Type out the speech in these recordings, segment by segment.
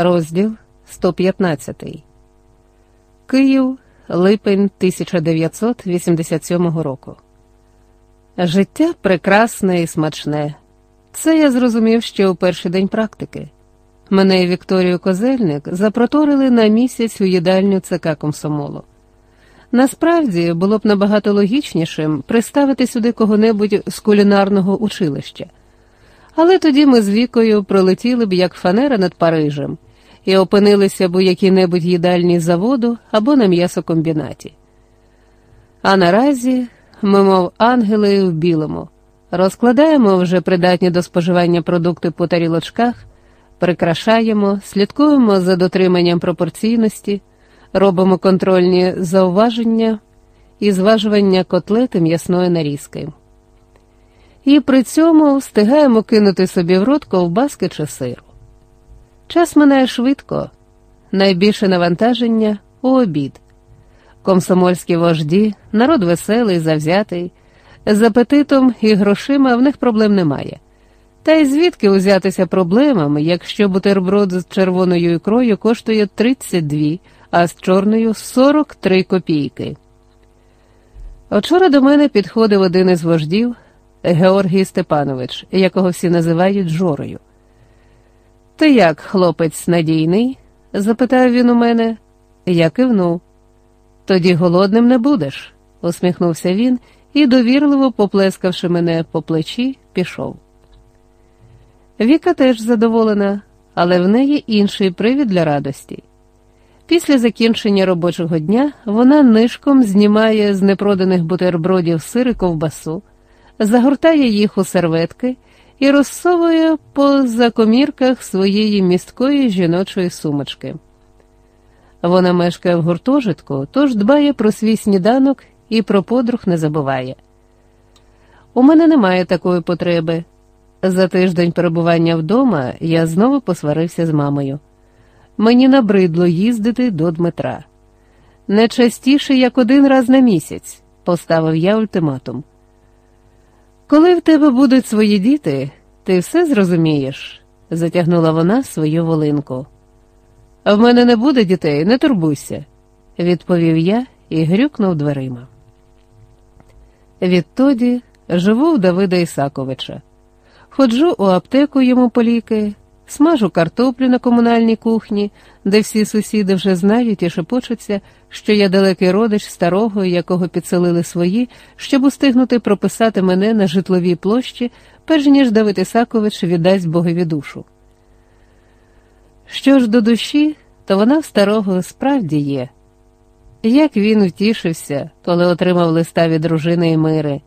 Розділ 115. Київ, липень 1987 року. Життя прекрасне і смачне. Це я зрозумів ще у перший день практики. Мене і Вікторію Козельник запроторили на місяць у їдальню ЦК комсомолу. Насправді було б набагато логічнішим приставити сюди кого-небудь з кулінарного училища. Але тоді ми з вікою пролетіли б як фанера над Парижем і опинилися б у якій-небудь їдальні заводу або на м'ясокомбінаті. А наразі ми, мов ангели в білому, розкладаємо вже придатні до споживання продукти по тарілочках, прикрашаємо, слідкуємо за дотриманням пропорційності, робимо контрольні зауваження і зважування котлети м'ясної нарізки. І при цьому встигаємо кинути собі в рот ковбаски чи сиру. Час минає швидко, найбільше навантаження у обід. Комсомольські вожді, народ веселий, завзятий, з апетитом і грошима в них проблем немає. Та й звідки узятися проблемами, якщо бутерброд з червоною ікрою коштує 32, а з чорною 43 копійки. Вчора до мене підходив один із вождів Георгій Степанович, якого всі називають Жорою. Ти як, хлопець надійний? запитав він у мене. Я кивнув. Тоді голодним не будеш, усміхнувся він і, довірливо поплескавши мене по плечі, пішов. Віка теж задоволена, але в неї інший привід для радості. Після закінчення робочого дня вона нишком знімає з непроданих бутербродів сир і ковбасу, загортає їх у серветки і розсовує по закомірках своєї місткої жіночої сумочки. Вона мешкає в гуртожитку, тож дбає про свій сніданок і про подруг не забуває. У мене немає такої потреби. За тиждень перебування вдома я знову посварився з мамою. Мені набридло їздити до Дмитра. Не частіше, як один раз на місяць, поставив я ультиматум. Коли в тебе будуть свої діти, ти все зрозумієш, затягнула вона свою волинку. В мене не буде дітей, не турбуйся, відповів я і грюкнув дверима. Відтоді живу в Давида Ісаковича. Ходжу у аптеку йому по ліки, смажу картоплю на комунальній кухні, де всі сусіди вже знають і шепочуться, що я далекий родич старого, якого підселили свої, щоб устигнути прописати мене на житловій площі, перш ніж Давид Ісакович віддасть Богові душу. Що ж до душі, то вона в старого справді є. Як він втішився, коли отримав листа від дружини і мири.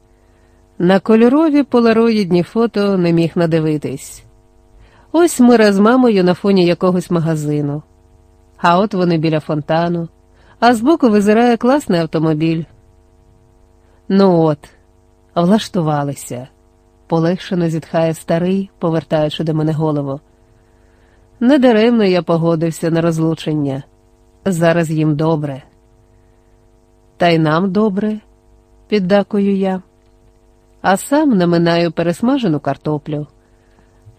На кольорові полароїдні фото не міг надивитись. Ось Мира з мамою на фоні якогось магазину, а от вони біля фонтану, а збоку визирає класний автомобіль. Ну от, влаштувалися, полегшено зітхає старий, повертаючи до мене голову. Недаремно я погодився на розлучення. Зараз їм добре. Та й нам добре, піддакую я, а сам наминаю пересмажену картоплю.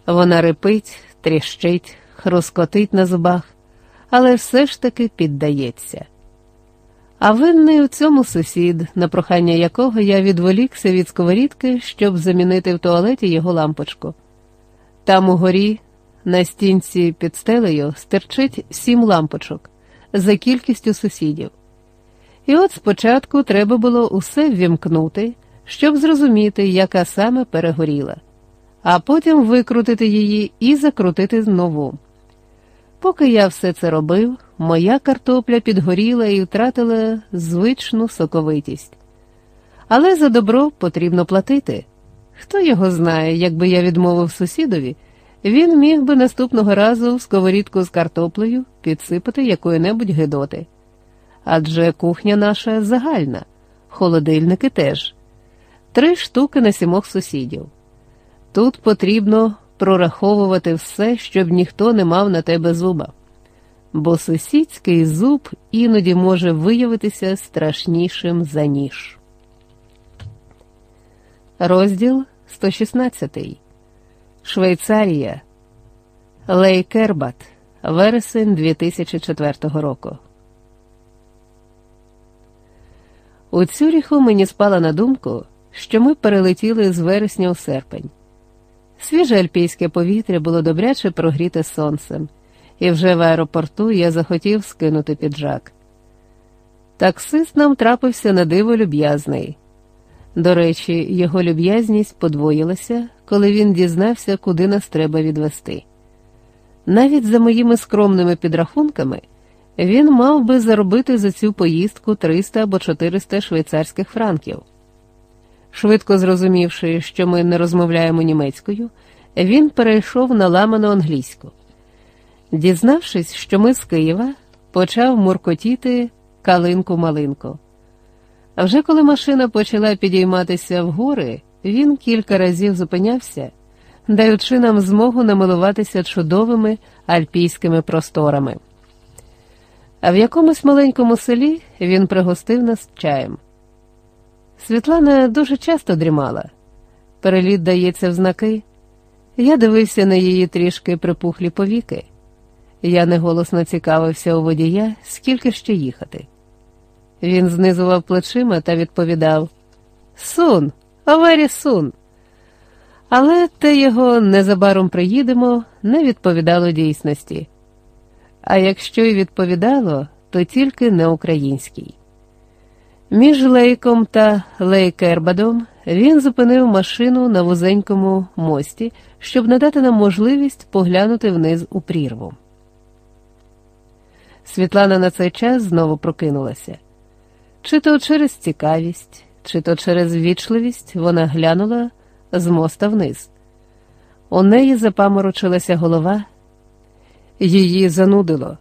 Вона рипить, тріщить, хрускотить на зубах, але все ж таки піддається. А винний у цьому сусід, на прохання якого я відволікся від сковорідки, щоб замінити в туалеті його лампочку. Там угорі на стінці під стелею стирчить сім лампочок за кількістю сусідів. І от спочатку треба було усе ввімкнути, щоб зрозуміти, яка саме перегоріла, а потім викрутити її і закрутити знову. Поки я все це робив, моя картопля підгоріла і втратила звичну соковитість. Але за добро потрібно платити. Хто його знає, якби я відмовив сусідові він міг би наступного разу в сковорідку з картоплею підсипати якої-небудь гидоти. Адже кухня наша загальна, холодильники теж, три штуки на сімох сусідів. Тут потрібно прораховувати все, щоб ніхто не мав на тебе зуба, бо сусідський зуб іноді може виявитися страшнішим за ніж. Розділ 116 Швейцарія, Лей Кербат, вересень 2004 року. У Цюріху мені спала на думку, що ми перелетіли з вересня у серпень. Свіже альпійське повітря було добряче прогріте сонцем, і вже в аеропорту я захотів скинути піджак. Таксист нам трапився на диво люб'язний. До речі, його люб'язність подвоїлася, коли він дізнався, куди нас треба відвести. Навіть за моїми скромними підрахунками, він мав би заробити за цю поїздку 300 або 400 швейцарських франків. Швидко зрозумівши, що ми не розмовляємо німецькою, він перейшов на ламану англійську. Дізнавшись, що ми з Києва, почав муркотіти калинку-малинку. А вже коли машина почала підійматися вгори, він кілька разів зупинявся, даючи нам змогу намилуватися чудовими альпійськими просторами. А в якомусь маленькому селі він пригостив нас чаєм. Світлана дуже часто дрімала. Переліт дається в знаки. Я дивився на її трішки припухлі повіки. Я неголосно цікавився у водія, скільки ще їхати. Він знизував плечима та відповідав Сун, овері сун. Але те його незабаром приїдемо не відповідало дійсності. А якщо й відповідало, то тільки не українській. Між Лейком та Лейкербадом він зупинив машину на вузенькому мості, щоб надати нам можливість поглянути вниз у прірву. Світлана на цей час знову прокинулася. Чи то через цікавість, чи то через ввічливість вона глянула з моста вниз. У неї запаморочилася голова, її занудило.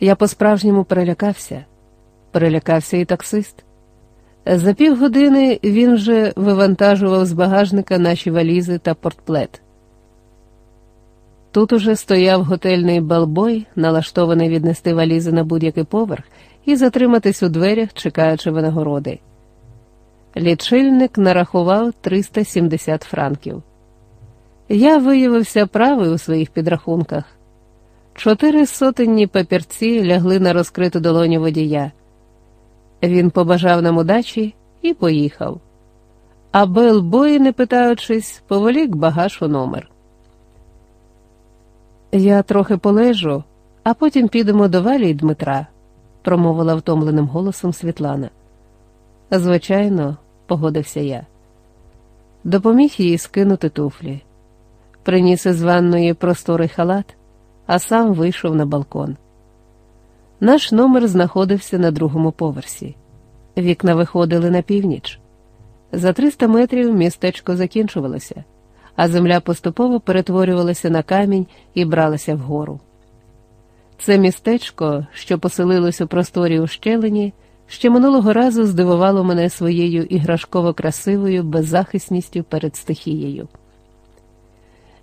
Я по-справжньому перелякався, перелякався і таксист. За півгодини він вже вивантажував з багажника наші валізи та портплет. Тут уже стояв готельний балбой, налаштований віднести валізи на будь-який поверх і затриматись у дверях, чекаючи винагороди. Лічильник нарахував 370 франків. Я виявився правий у своїх підрахунках. Чотири сотенні папірці лягли на розкриту долоню водія. Він побажав нам удачі і поїхав. А Белбой, не питаючись, поволік багаж у номер. Я трохи полежу, а потім підемо до Валі й Дмитра, промовила втомленим голосом Світлана. Звичайно, погодився я. Допоміг їй скинути туфлі, приніс із ванної просторий халат, а сам вийшов на балкон. Наш номер знаходився на другому поверсі. Вікна виходили на північ. За 300 метрів містечко закінчувалося, а земля поступово перетворювалася на камінь і бралася вгору. Це містечко, що поселилось у просторі ущелині, ще минулого разу здивувало мене своєю іграшково красивою беззахисністю перед стихією.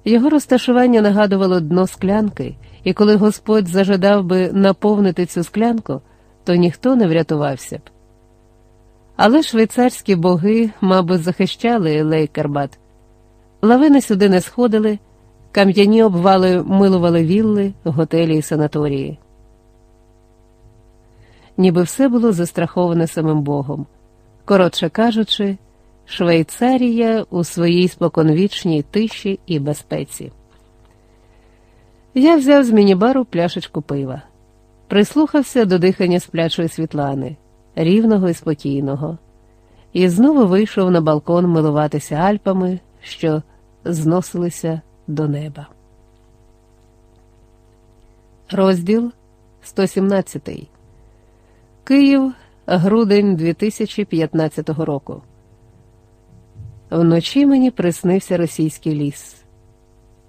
Його розташування нагадувало дно склянки, і коли Господь зажадав би наповнити цю склянку, то ніхто не врятувався б. Але швейцарські боги, мабуть, захищали Лейкербат. Лавини сюди не сходили, кам'яні обвали милували вілли, готелі і санаторії. Ніби все було застраховане самим Богом. Коротше кажучи, Швейцарія у своїй споконвічній тиші і безпеці. Я взяв з мінібару пляшечку пива, прислухався до дихання сплячої Світлани, рівного і спокійного, і знову вийшов на балкон милуватися Альпами, що зносилися до неба. Розділ 117 Київ, грудень 2015 року. Вночі мені приснився російський ліс.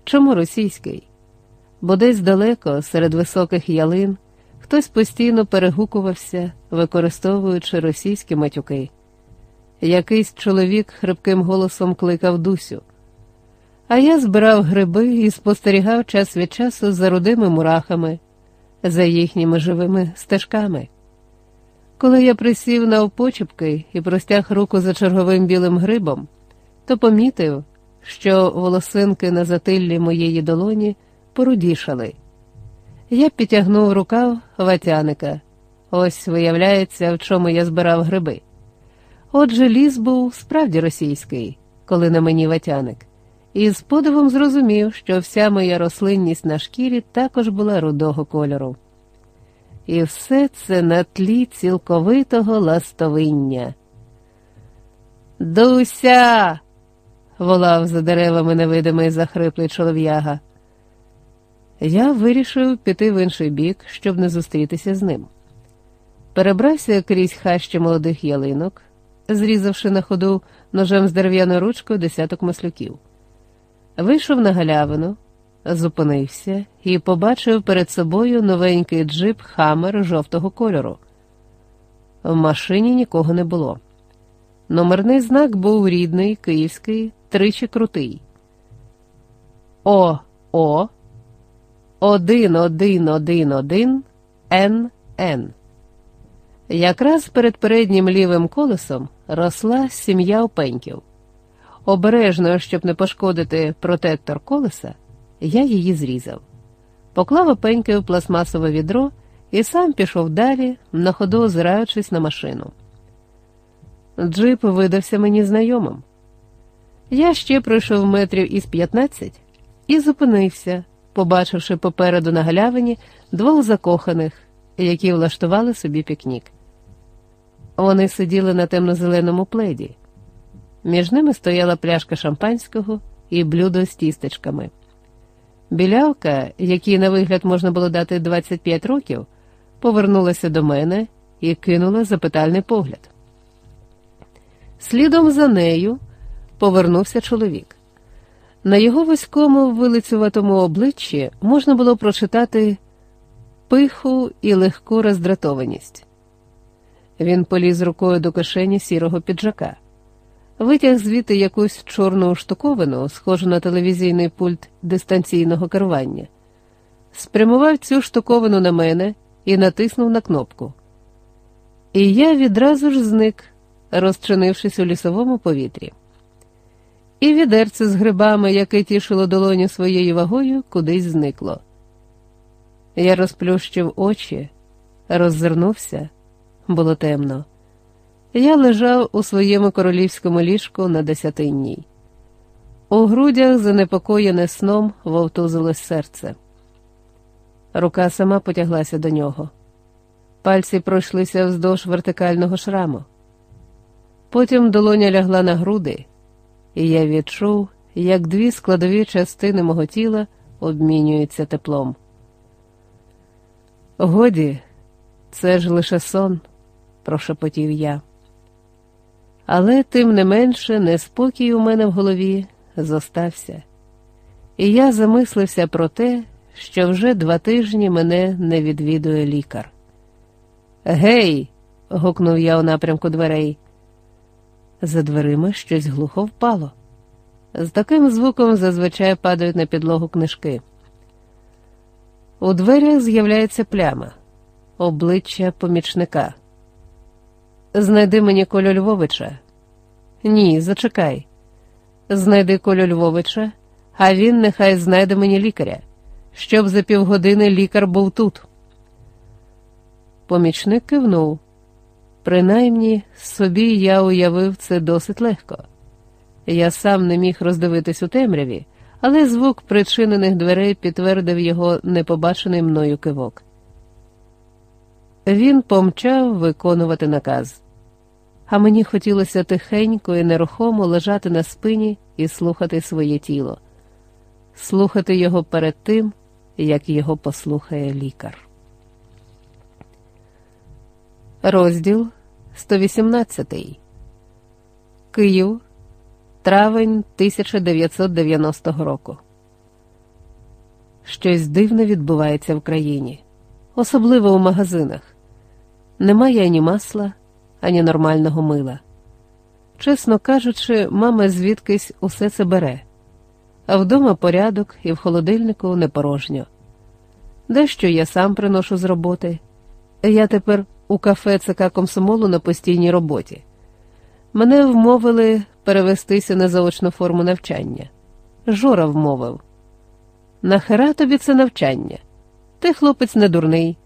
Чому російський? Бо десь далеко, серед високих ялин, хтось постійно перегукувався, використовуючи російські матюки. Якийсь чоловік хрипким голосом кликав Дусю. А я збирав гриби і спостерігав час від часу за рудими мурахами, за їхніми живими стежками. Коли я присів на опочепки і простяг руку за черговим білим грибом, то помітив, що волосинки на затиллі моєї долоні порудішали. Я підтягнув рукав ватяника. Ось виявляється, в чому я збирав гриби. Отже, ліс був справді російський, коли на мені ватяник, і з подивом зрозумів, що вся моя рослинність на шкірі також була рудого кольору. І все це на тлі цілковитого ластовиння. Дуся. Волав за деревами невидимий захриплий чолов'яга. Я вирішив піти в інший бік, щоб не зустрітися з ним. Перебрався крізь хащі молодих ялинок, зрізавши на ходу ножем з дерев'яною ручкою десяток маслюків. Вийшов на галявину, зупинився і побачив перед собою новенький джип Хаммер жовтого кольору. В машині нікого не було. Номерний знак був рідний, київський, тричі крутий. О, О, один, один, один, один, Н, Н. Якраз перед переднім лівим колесом росла сім'я опеньків. Обережно, щоб не пошкодити протектор колеса, я її зрізав, поклав опеньки в пластмасове відро і сам пішов далі, на ходу озираючись на машину. Джип видався мені знайомим. Я ще пройшов метрів із 15 і зупинився, побачивши попереду на галявині двох закоханих, які влаштували собі пікнік. Вони сиділи на темно-зеленому пледі. Між ними стояла пляшка шампанського і блюдо з тістечками. Білявка, якій на вигляд можна було дати 25 років, повернулася до мене і кинула запитальний погляд. Слідом за нею повернувся чоловік. На його вузькому вилицюватому обличчі можна було прочитати пиху і легку роздратованість. Він поліз рукою до кишені сірого піджака, витяг звідти якусь чорну штуковину, схожу на телевізійний пульт дистанційного керування, спрямував цю штуковину на мене і натиснув на кнопку. І я відразу ж зник, розчинившись у лісовому повітрі. І відерце з грибами, яке тішило долоню своєю вагою, кудись зникло. Я розплющив очі, роззирнувся було темно. Я лежав у своєму королівському ліжку на десятинній. У грудях, занепокоєне сном, вовтузилось серце. Рука сама потяглася до нього. Пальці пройшлися вздовж вертикального шраму. Потім долоня лягла на груди, і я відчув, як дві складові частини мого тіла обмінюються теплом. Годі, це ж лише сон прошепотів я. Але тим не менше неспокій у мене в голові зостався, і я замислився про те, що вже два тижні мене не відвідує лікар. Гей. гукнув я у напрямку дверей. За дверима щось глухо впало. З таким звуком зазвичай падають на підлогу книжки. У дверях з'являється пляма, обличчя помічника. Знайди мені Колю Львовича. Ні, зачекай. Знайди Колю Львовича, а він нехай знайде мені лікаря, щоб за півгодини лікар був тут. Помічник кивнув. Принаймні, собі я уявив це досить легко. Я сам не міг роздивитись у темряві, але звук причинених дверей підтвердив його непобачений мною кивок. Він помчав виконувати наказ, а мені хотілося тихенько і нерухомо лежати на спині і слухати своє тіло, слухати його перед тим, як його послухає лікар. Розділ 118 Київ, травень 1990 року. Щось дивне відбувається в країні, особливо у магазинах. Немає ані масла, ані нормального мила. Чесно кажучи, мама звідкись усе це бере, а вдома порядок і в холодильнику не порожньо. Дещо я сам приношу з роботи. Я тепер у кафе ЦК комсомолу на постійній роботі. Мене вмовили перевестися на заочну форму навчання. Жора вмовив. Нахера тобі це навчання? Ти хлопець не дурний.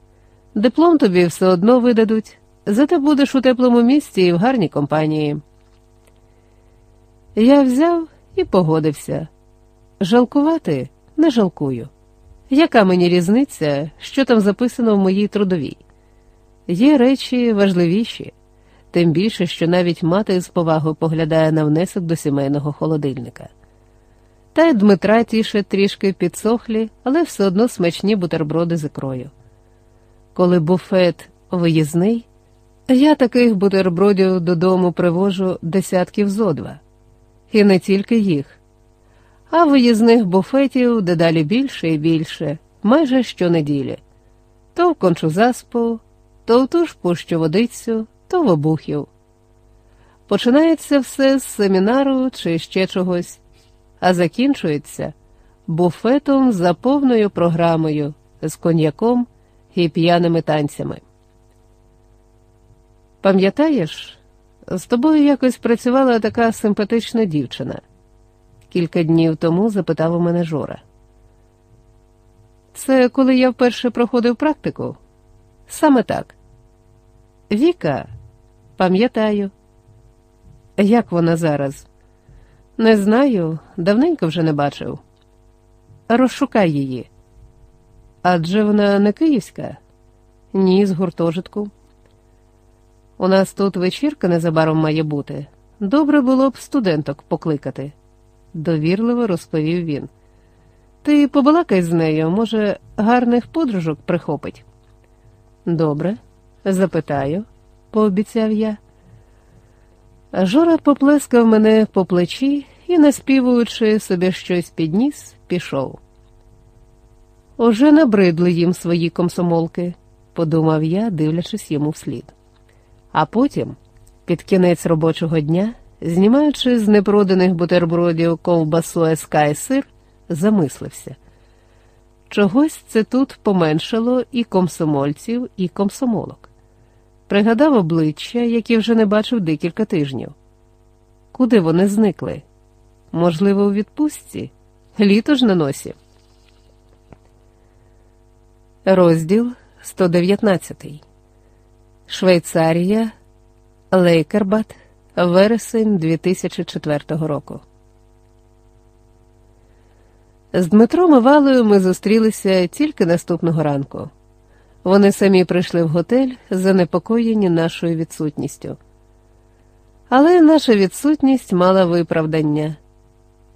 Диплом тобі все одно видадуть, зате будеш у теплому місці і в гарній компанії. Я взяв і погодився. Жалкувати не жалкую. Яка мені різниця, що там записано в моїй трудовій? Є речі важливіші, тим більше, що навіть мати з повагою поглядає на внесок до сімейного холодильника. Та й Дмитра тіше трішки підсохлі, але все одно смачні бутерброди з ікрою. Коли буфет виїзний, я таких бутербродів додому привожу десятків зо два. І не тільки їх, а виїзних буфетів дедалі більше і більше, майже щонеділі. То в кончу заспу, то в ту ж пущу водицю, то в обухів. Починається все з семінару чи ще чогось, а закінчується буфетом за повною програмою, з коньяком і п'яними танцями. Пам'ятаєш, з тобою якось працювала така симпатична дівчина. Кілька днів тому запитав у мене Жора. Це коли я вперше проходив практику? Саме так. Віка, пам'ятаю. Як вона зараз? Не знаю, давненько вже не бачив. Розшукай її. Адже вона не київська? Ні, з гуртожитку. У нас тут вечірка незабаром має бути. Добре було б студенток покликати, довірливо розповів він. Ти побалакай з нею, може, гарних подружок прихопить. Добре, запитаю, пообіцяв я. Жора поплескав мене по плечі і, наспівуючи собі щось підніс, пішов. Уже набридли їм свої комсомолки, подумав я, дивлячись йому вслід. А потім, під кінець робочого дня, знімаючи з непроданих бутербродів ковбасу СК і сир, замислився. Чогось це тут поменшало і комсомольців, і комсомолок. Пригадав обличчя, які вже не бачив декілька тижнів. Куди вони зникли? Можливо, у відпустці? Літо ж на носі. Розділ 119 Швейцарія, Лейкербат, вересень 2004 року. З Дмитром і Валою ми зустрілися тільки наступного ранку. Вони самі прийшли в готель, занепокоєні нашою відсутністю. Але наша відсутність мала виправдання.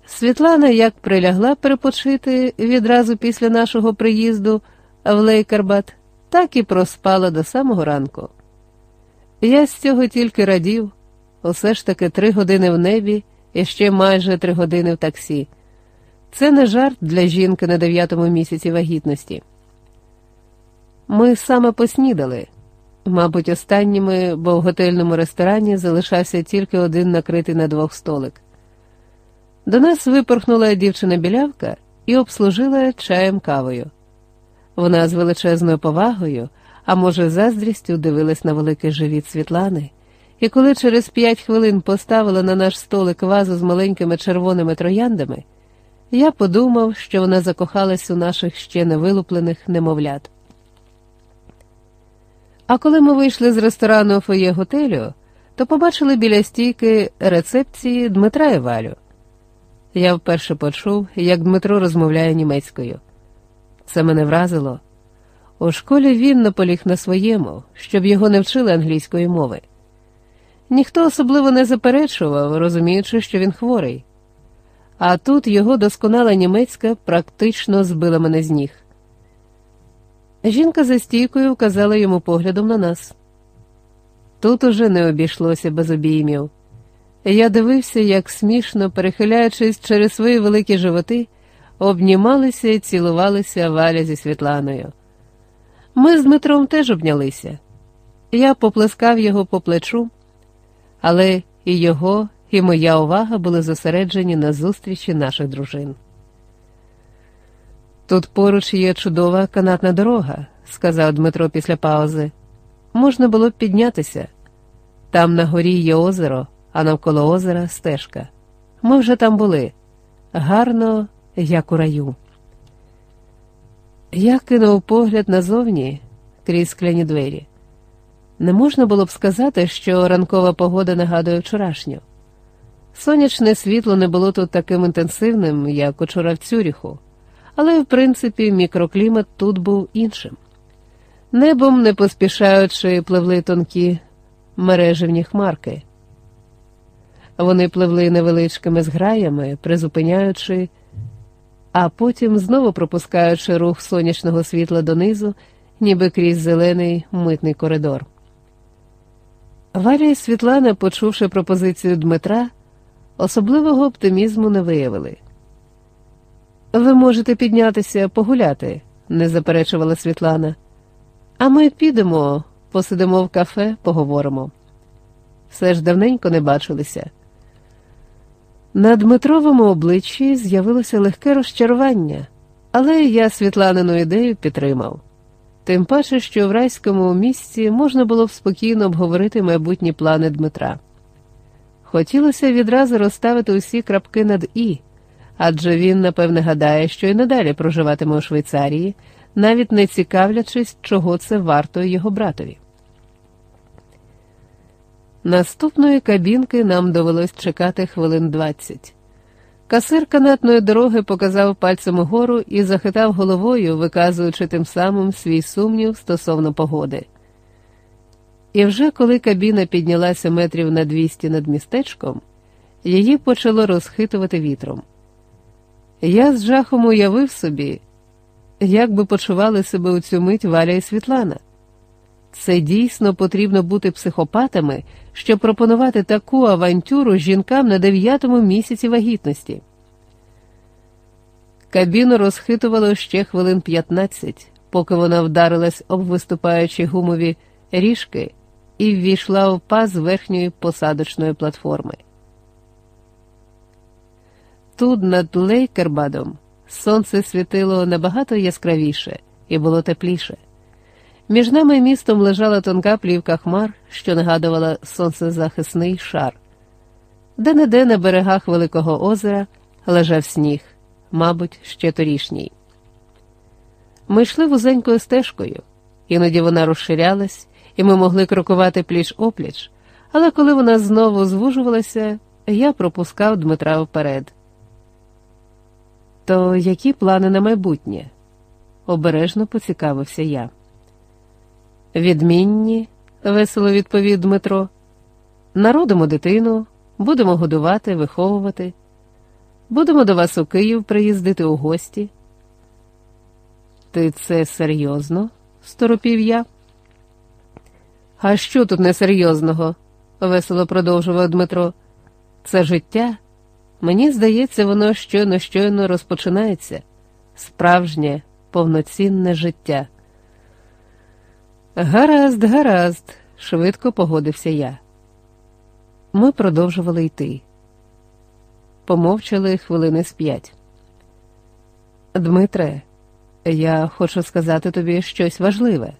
Світлана як прилягла перепочити відразу після нашого приїзду в Лейкербат, так і проспала до самого ранку. Я з цього тільки радів, усе ж таки три години в небі і ще майже три години в таксі. Це не жарт для жінки на дев'ятому місяці вагітності. Ми саме поснідали, мабуть, останніми, бо в готельному ресторані залишався тільки один накритий на двох столик. До нас випорхнула дівчина білявка і обслужила чаєм кавою. Вона з величезною повагою, а може, заздрістю дивилась на великий живіт Світлани, і коли через п'ять хвилин поставила на наш столик вазу з маленькими червоними трояндами, я подумав, що вона закохалась у наших ще не вилуплених немовлят. А коли ми вийшли з ресторану фоє готелю, то побачили біля стійки рецепції Дмитра і Валю. Я вперше почув, як Дмитро розмовляє німецькою. Це мене вразило. У школі він наполіг на своєму, щоб його не вчили англійської мови. Ніхто особливо не заперечував, розуміючи, що він хворий. А тут його досконала німецька практично збила мене з ніг. Жінка за стійкою вказала йому поглядом на нас. Тут уже не обійшлося без обіймів. Я дивився, як смішно, перехиляючись через свої великі животи, обнімалися і цілувалися Валя зі Світланою. Ми з Дмитром теж обнялися. Я поплескав його по плечу, але і його, і моя увага були зосереджені на зустрічі наших дружин. Тут поруч є чудова канатна дорога, сказав Дмитро після паузи. Можна було б піднятися. Там на горі є озеро, а навколо озера стежка. Ми вже там були. Гарно, як у раю. Я кинув погляд назовні крізь скляні двері. Не можна було б сказати, що ранкова погода нагадує вчорашню. Сонячне світло не було тут таким інтенсивним, як учора в Цюріху, але, в принципі, мікроклімат тут був іншим. Небом, не поспішаючи, пливли тонкі мереживні хмарки. Вони пливли невеличкими зграями, призупиняючи, а потім знову пропускаючи рух сонячного світла донизу, ніби крізь зелений митний коридор. І Світлана, почувши пропозицію Дмитра, особливого оптимізму не виявили. Ви можете піднятися погуляти, не заперечувала Світлана. А ми підемо, посидимо в кафе, поговоримо. Все ж давненько не бачилися. На Дмитровому обличчі з'явилося легке розчарування, але я Світланину ідею підтримав. Тим паче, що в райському місці можна було б спокійно обговорити майбутні плани Дмитра. Хотілося відразу розставити усі крапки над І, адже він, напевне, гадає, що й надалі проживатиме у Швейцарії, навіть не цікавлячись, чого це варто його братові. Наступної кабінки нам довелось чекати хвилин двадцять. Касир канатної дороги показав пальцем угору і захитав головою, виказуючи тим самим свій сумнів стосовно погоди. І вже коли кабіна піднялася метрів на двісті над містечком, її почало розхитувати вітром. Я з жахом уявив собі, як би почували себе у цю мить Валя і Світлана. Це дійсно потрібно бути психопатами, щоб пропонувати таку авантюру жінкам на дев'ятому місяці вагітності. Кабіну розхитувало ще хвилин 15, поки вона вдарилась об виступаючі гумові ріжки і ввійшла в паз верхньої посадочної платформи. Тут над Лейкербадом сонце світило набагато яскравіше і було тепліше. Між нами містом лежала тонка плівка хмар, що нагадувала сонцезахисний шар. Де не де на берегах Великого озера лежав сніг, мабуть, ще торішній. Ми йшли вузенькою стежкою, іноді вона розширялась, і ми могли крокувати пліч опліч, але коли вона знову звужувалася, я пропускав Дмитра вперед. То які плани на майбутнє? обережно поцікавився я. Відмінні, весело відповів Дмитро. Народимо дитину, будемо годувати, виховувати. Будемо до вас у Київ приїздити у гості. Ти це серйозно? сторопів я. А що тут несерйозного? весело продовжував Дмитро. Це життя. Мені здається, воно щойно щойно розпочинається справжнє, повноцінне життя. Гаразд, гаразд, швидко погодився я. Ми продовжували йти. Помовчали хвилини з п'ять. Дмитре, я хочу сказати тобі щось важливе.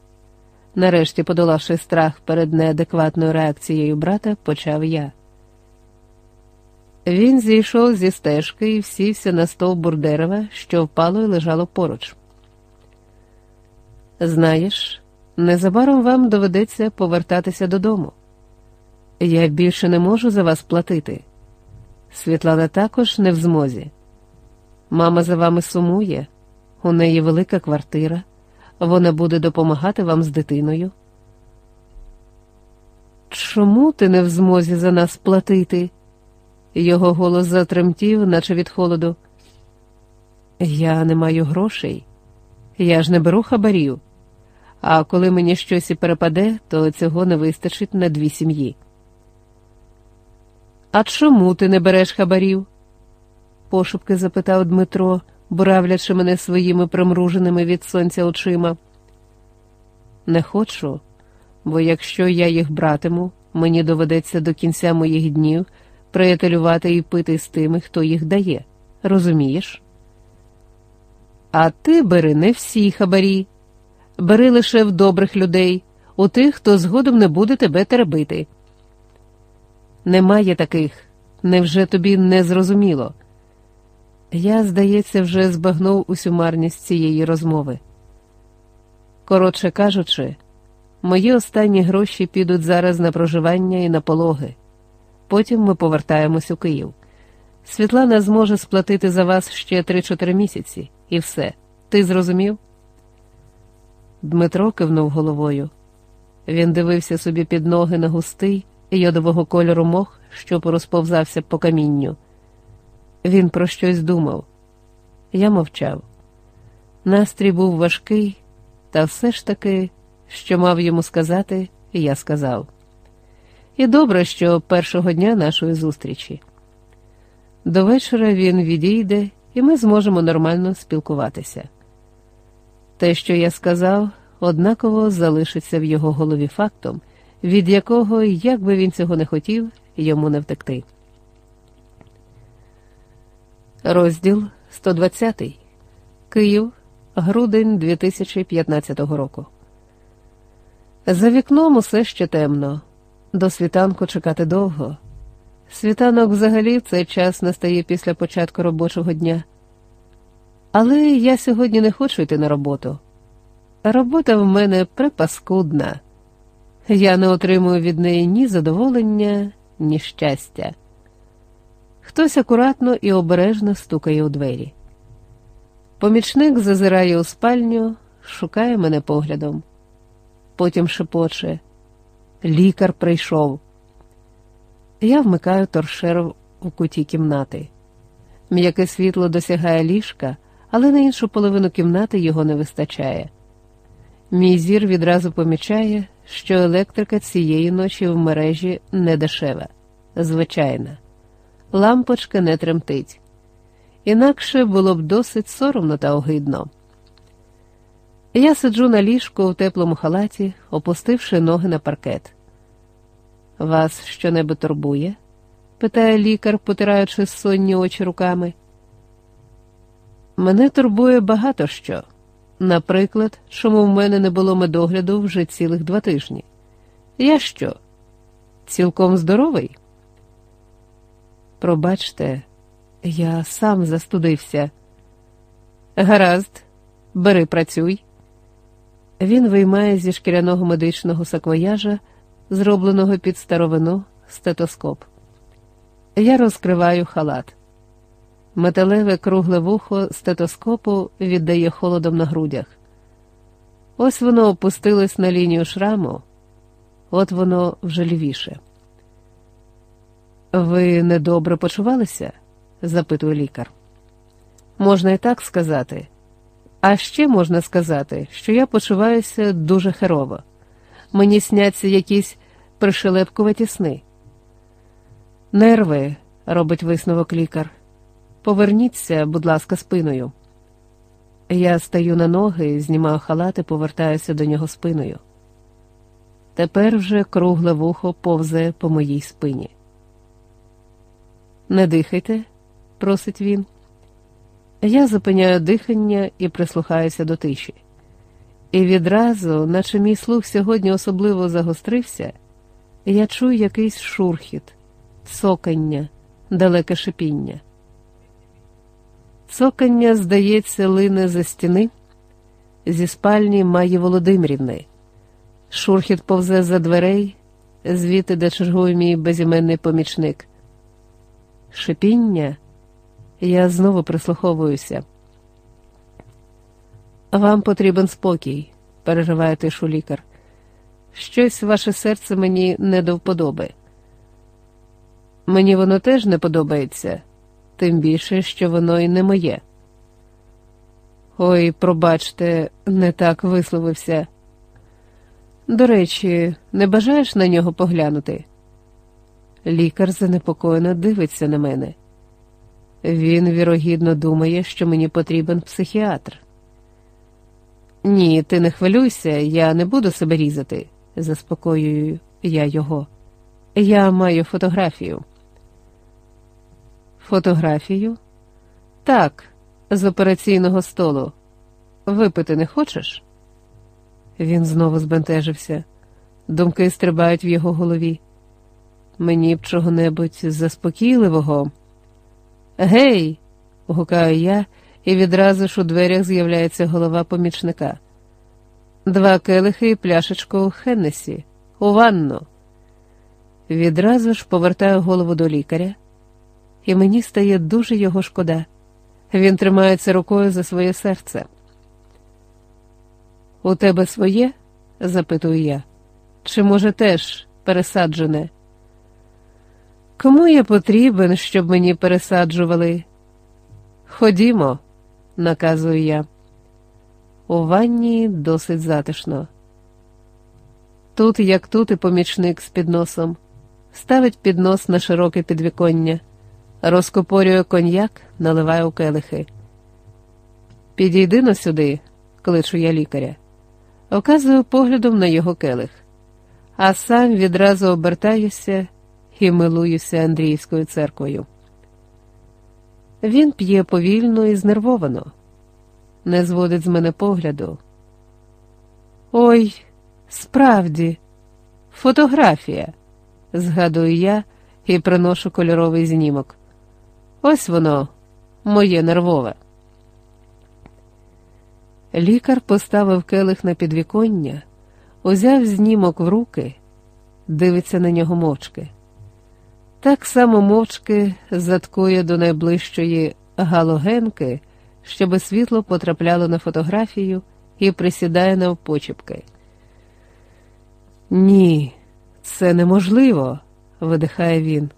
Нарешті, подолавши страх перед неадекватною реакцією брата, почав я. Він зійшов зі стежки і всівся на стовбур дерева, що впало і лежало поруч. Знаєш, незабаром вам доведеться повертатися додому. Я більше не можу за вас платити. Світлана також не в змозі. Мама за вами сумує, у неї велика квартира, вона буде допомагати вам з дитиною. Чому ти не в змозі за нас платити? Його голос затремтів, наче від холоду. Я не маю грошей, я ж не беру хабарів, а коли мені щось і перепаде, то цього не вистачить на дві сім'ї. А чому ти не береш хабарів? пошепки запитав Дмитро, буравлячи мене своїми примруженими від сонця очима. Не хочу, бо якщо я їх братиму, мені доведеться до кінця моїх днів приятелювати і пити з тими, хто їх дає. Розумієш? А ти бери не всі хабарі, бери лише в добрих людей, у тих, хто згодом не буде тебе теребити. Немає таких, невже тобі не зрозуміло? Я, здається, вже збагнув усю марність цієї розмови. Коротше кажучи, мої останні гроші підуть зараз на проживання і на пологи. Потім ми повертаємось у Київ. Світлана зможе сплатити за вас ще 3-4 місяці, і все. Ти зрозумів? Дмитро кивнув головою. Він дивився собі під ноги на густий йодового кольору мох, що порозповзався по камінню. Він про щось думав. Я мовчав. Настрій був важкий, та все ж таки, що мав йому сказати, я сказав. І добре, що першого дня нашої зустрічі. До вечора він відійде, і ми зможемо нормально спілкуватися. Те, що я сказав, однаково залишиться в його голові фактом, від якого, як би він цього не хотів, йому не втекти. Розділ 120. Київ, грудень 2015 року. За вікном усе ще темно. До світанку чекати довго. Світанок взагалі в цей час настає після початку робочого дня. Але я сьогодні не хочу йти на роботу. Робота в мене припаскудна. Я не отримую від неї ні задоволення, ні щастя. Хтось акуратно і обережно стукає у двері. Помічник зазирає у спальню, шукає мене поглядом. Потім шепоче. Лікар прийшов. Я вмикаю торшер у куті кімнати. М'яке світло досягає ліжка, але на іншу половину кімнати його не вистачає. Мій зір відразу помічає, що електрика цієї ночі в мережі не дешева, звичайна. Лампочка не тремтить. Інакше було б досить соромно та огидно. Я сиджу на ліжку в теплому халаті, опустивши ноги на паркет. Вас щонебудь турбує? питає лікар, потираючи сонні очі руками. Мене турбує багато що. Наприклад, чому в мене не було медогляду вже цілих два тижні. Я що? Цілком здоровий? Пробачте, я сам застудився. Гаразд, бери, працюй. Він виймає зі шкіряного медичного саквояжа, зробленого під старовину, стетоскоп. Я розкриваю халат. Металеве кругле вухо стетоскопу віддає холодом на грудях. Ось воно опустилось на лінію шраму, от воно вже лівіше. Ви недобре почувалися? запитує лікар. Можна і так сказати. А ще можна сказати, що я почуваюся дуже херово. Мені сняться якісь пришелепкуваті сни. Нерви, робить висновок лікар. Поверніться, будь ласка, спиною. Я стаю на ноги, знімаю халат і повертаюся до нього спиною. Тепер вже кругле вухо повзе по моїй спині. Не дихайте, просить він. Я зупиняю дихання і прислухаюся до тиші. І відразу, наче мій слух сьогодні особливо загострився, я чую якийсь шурхіт, цокання, далеке шипіння. Цокання, здається, лине за стіни, зі спальні має Володимирівни. Шурхіт повзе за дверей, звідти, де чергує мій безіменний помічник. Шипіння, я знову прислуховуюся. Вам потрібен спокій, переживає тишу лікар. Щось ваше серце мені не до вподоби. Мені воно теж не подобається тим більше, що воно й не моє. Ой, пробачте, не так висловився. До речі, не бажаєш на нього поглянути? Лікар занепокоєно дивиться на мене. Він вірогідно думає, що мені потрібен психіатр. Ні, ти не хвилюйся, я не буду себе різати, заспокоюю я його. Я маю фотографію. Фотографію? Так, з операційного столу. Випити не хочеш? Він знову збентежився. Думки стрибають в його голові. Мені б чого-небудь заспокійливого. Гей, гукаю я, і відразу ж у дверях з'являється голова помічника. Два келихи і пляшечку Хеннесі у ванну. Відразу ж повертаю голову до лікаря, і мені стає дуже його шкода. Він тримається рукою за своє серце. У тебе своє? запитую я. Чи, може, теж пересаджене? Кому я потрібен, щоб мені пересаджували? Ходімо, наказую я. У ванні досить затишно. Тут, як тут, і помічник з підносом, ставить піднос на широке підвіконня, розкопорює коньяк, наливає у келихи. Підійди на сюди, кличу я лікаря, оказую поглядом на його келих, а сам відразу обертаюся і милуюся Андріївською церквою. Він п'є повільно і знервовано, не зводить з мене погляду. Ой, справді, фотографія, згадую я і приношу кольоровий знімок. Ось воно, моє нервове. Лікар поставив келих на підвіконня, узяв знімок в руки, дивиться на нього мовчки. Так само мовчки заткує до найближчої галогенки, щоби світло потрапляло на фотографію і присідає навпочіпки. Ні, це неможливо, видихає він.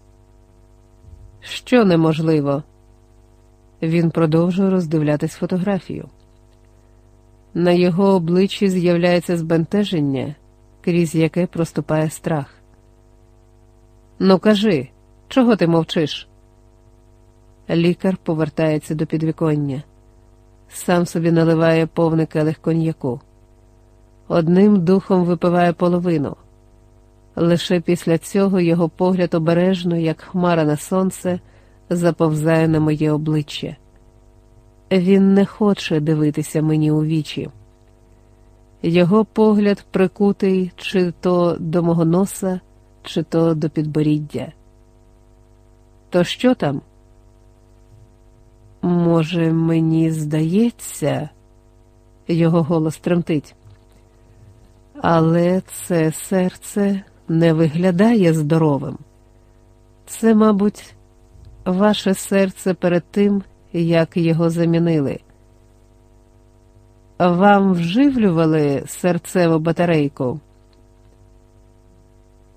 Що неможливо? Він продовжує роздивлятись фотографію. На його обличчі з'являється збентеження, крізь яке проступає страх. Ну, кажи, чого ти мовчиш? Лікар повертається до підвіконня, сам собі наливає повний келих коньяку. Одним духом випиває половину. Лише після цього його погляд обережно, як хмара на сонце, заповзає на моє обличчя. Він не хоче дивитися мені у вічі. Його погляд прикутий чи то до мого носа, чи то до підборіддя. То що там? Може, мені здається, його голос тремтить, але це серце не виглядає здоровим. Це, мабуть, ваше серце перед тим, як його замінили. Вам вживлювали серцеву батарейку?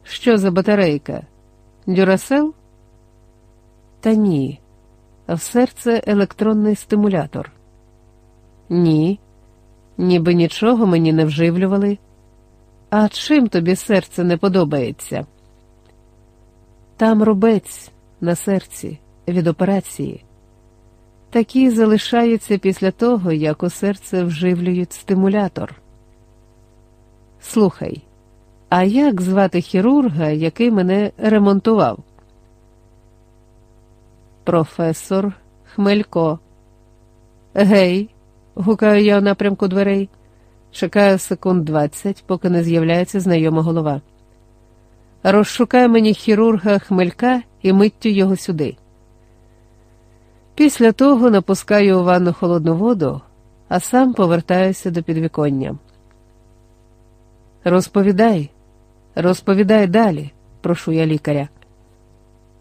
Що за батарейка? Дюрасел? Та ні. В серце електронний стимулятор. Ні, ніби нічого мені не вживлювали. А чим тобі серце не подобається? Там рубець на серці від операції. Такі залишаються після того, як у серце вживлюють стимулятор. Слухай, а як звати хірурга, який мене ремонтував? Професор Хмелько. Гей, гукаю я у напрямку дверей. Чекаю секунд двадцять, поки не з'являється знайома голова. Розшукай мені хірурга Хмелька і миттю його сюди. Після того напускаю у ванну холодну воду, а сам повертаюся до підвіконня. Розповідай, розповідай далі, прошу я лікаря.